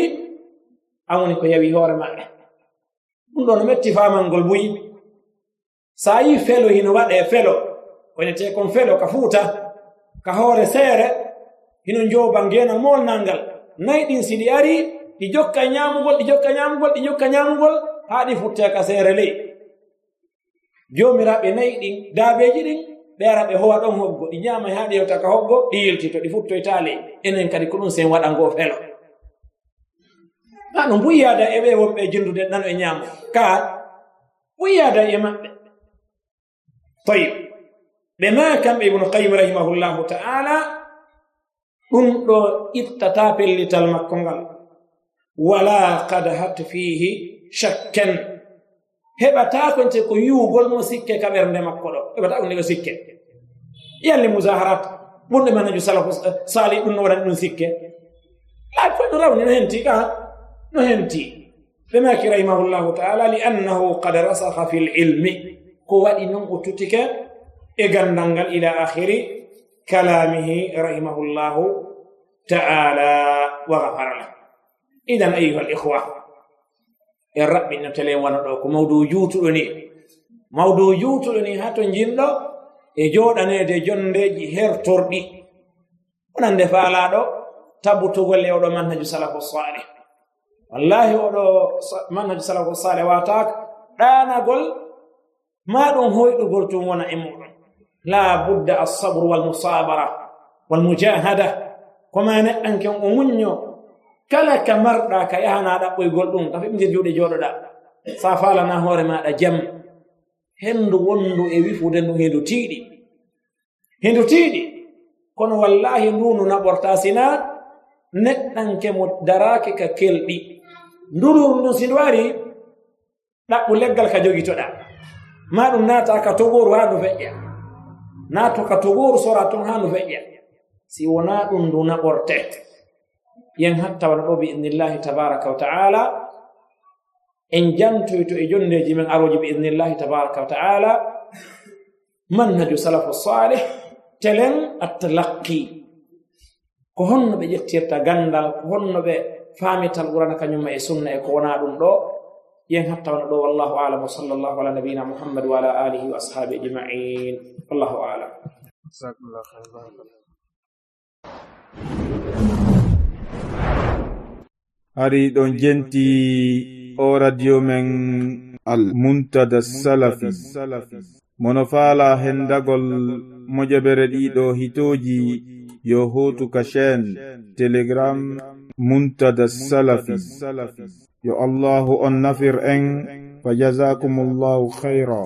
an woni ko yawi hoore maɗa ɗum ɗo no metti faamal ngol buyi so a yi felo hino waɗee felo wonete kon felo ka fuuta ka hoore seere hino njooba ngeenal molnal ngal nayi ɗin si ɗi ari ɗi jokka nyaamugol ɗi jokka nyaamugol ɗi jokka nyaamugol haa ɗi futtee ka seere ley. Joomiraaɓe nayi ɗin daabeeji ɗin ɓeara ɓe howa ɗon hoggo ɗi ñaamay haa ɗi yewta ka hoggo ɗi yiltito ɗi futtoytaa enen kadi ko ɗum sen waɗa ngo felo. Ha no mbuyyaada e ɓe wonɓe jindude nano e ñaamo ka mbuyyada e maɓɓe. Toyib ɓe ma kamɓe ibnu qayim rahimahullahu ta'ala ɗum ɗo ittata pellital makko ngal. Wala kad hat fihi shakken. heɓata konte ko yuugol mo sikke ka ɓernde makko ɗo. Heɓata ɗum ɗego sikke. Yalli musaharat. Ɓurɗe manajo salafu eh, sali ɗum no waɗani ɗum sikke. Laa koye no rawni no henti ka? No henti. Ɓe maki rahimahullahu taala li annahu qad rasaha fi l ilmi. Ko waɗi noon o tutike e gandal ngal ila akhiri kalamihi rahimahullahu taala wa gafara lah idan ayuha l ihwa en raɓɓinnotelen wona ɗo ko mawdu juutuɗo ni. Mawdu juutuɗo ni haa to njinɗo e jooɗaneede jonndeeji hertorɗi. Onan nde faalaaɗo tabbutugol e oɗo manhaju salahu salih wallahi oɗo manhaju salahu salih waataaka ɗaanagol maa ɗum hoyɗugol tum wona e muɗum. Laa budda assabru walmusabara walmujahada ko ma neɗɗanken o muñño kala ka marɗa ka yahana ɗaɓɓoygol ɗum ka feɓdir juuɗe jooɗoɗa. Sa falana hoore maɗa jam. Henndu wonndu e wifude ndu hendu tiiɗi. Hendu tiiɗi kono wallahi ndunu naɓorta sina neɗɗanke mo darake ka kelɗi ndururu ndun sindu ari ɗaɓɓu leggal ka jogitoɗa. Ma ɗum naata ka togoru ha ndu feƴƴa. Naato ka togoru sora ton ha ndu feƴƴa. Si wona ɗum ndu naɓortete yen hatta wona ɗo bi idnillahi tabaraka wa taala en jantoyto e jondeji men aroji bi idnillahi tabaraka wa taala manhaju salafu salih telen attalaqi ko honno ɓe ƴettirta gandal ko honno ɓe faamital ɓurana kañumma e sunna e ko wona ɗum ɗo yen hatta wona ɗo wallahu alam wa sall llahu ala nabiyina muhammad wa ala alihi wa ashabi ajmain wallahu alam hari ɗon jenti o radio men al muntada salafi mono faala hendagol moƴeɓere ɗiɗo hitoji yo hotu ka chaine telegram muntada salafi yo allahu on nafir en fa jasakumullahu hayra